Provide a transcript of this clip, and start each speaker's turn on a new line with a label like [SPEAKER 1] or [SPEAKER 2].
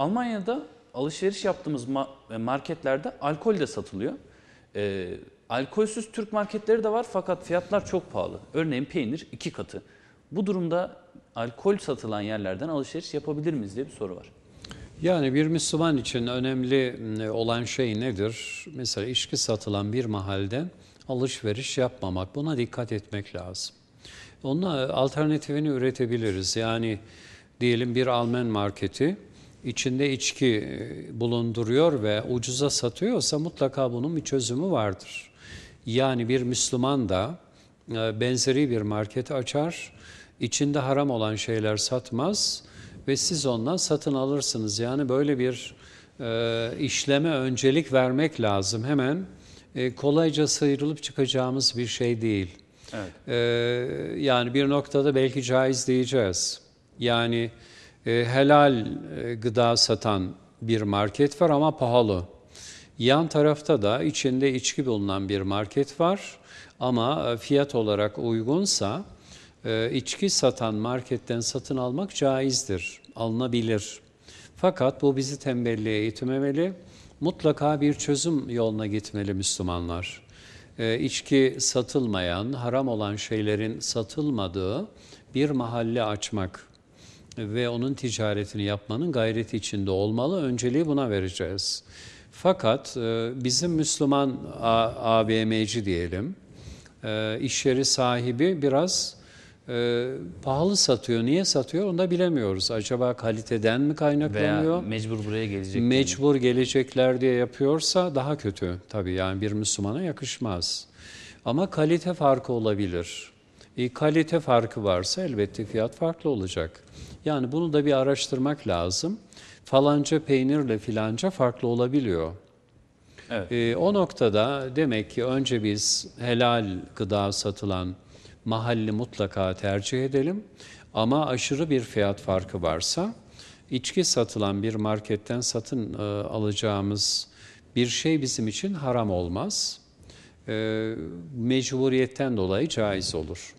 [SPEAKER 1] Almanya'da alışveriş yaptığımız e, marketlerde alkol de satılıyor. E, alkolsüz Türk marketleri de var fakat fiyatlar çok pahalı. Örneğin peynir iki katı. Bu durumda alkol satılan yerlerden alışveriş yapabilir miyiz diye bir soru var.
[SPEAKER 2] Yani bir Müslüman için önemli e, olan şey nedir? Mesela içki satılan bir mahalden alışveriş yapmamak. Buna dikkat etmek lazım. Onun alternatifini üretebiliriz. Yani diyelim bir Alman marketi içinde içki e, bulunduruyor ve ucuza satıyorsa mutlaka bunun bir çözümü vardır. Yani bir Müslüman da e, benzeri bir market açar, içinde haram olan şeyler satmaz ve siz ondan satın alırsınız. Yani böyle bir e, işleme öncelik vermek lazım. Hemen e, kolayca sıyrılıp çıkacağımız bir şey değil.
[SPEAKER 1] Evet.
[SPEAKER 2] E, yani bir noktada belki caiz diyeceğiz. Yani helal e, gıda satan bir market var ama pahalı. Yan tarafta da içinde içki bulunan bir market var ama e, fiyat olarak uygunsa e, içki satan marketten satın almak caizdir, alınabilir. Fakat bu bizi tembelliğe itmemeli, mutlaka bir çözüm yoluna gitmeli Müslümanlar. İçki satılmayan, haram olan şeylerin satılmadığı bir mahalle açmak ve onun ticaretini yapmanın gayreti içinde olmalı. Önceliği buna vereceğiz. Fakat e, bizim Müslüman AVM'ci diyelim, e, iş yeri sahibi biraz e, pahalı satıyor. Niye satıyor onu da bilemiyoruz. Acaba kaliteden mi kaynaklanıyor?
[SPEAKER 1] Veya mecbur buraya gelecek. diye mi?
[SPEAKER 2] Mecbur gelecekler diye yapıyorsa daha kötü. Tabii yani bir Müslümana yakışmaz. Ama kalite farkı olabilir. E, kalite farkı varsa elbette fiyat farklı olacak. Yani bunu da bir araştırmak lazım. Falanca peynirle filanca farklı olabiliyor.
[SPEAKER 1] Evet.
[SPEAKER 2] E, o noktada demek ki önce biz helal gıda satılan mahalli mutlaka tercih edelim. Ama aşırı bir fiyat farkı varsa içki satılan bir marketten satın e, alacağımız bir şey bizim için haram olmaz. E, mecburiyetten dolayı caiz olur.